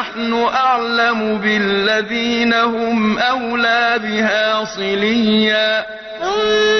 نحن أعلم بالذين هم أولى بها صليا. ثم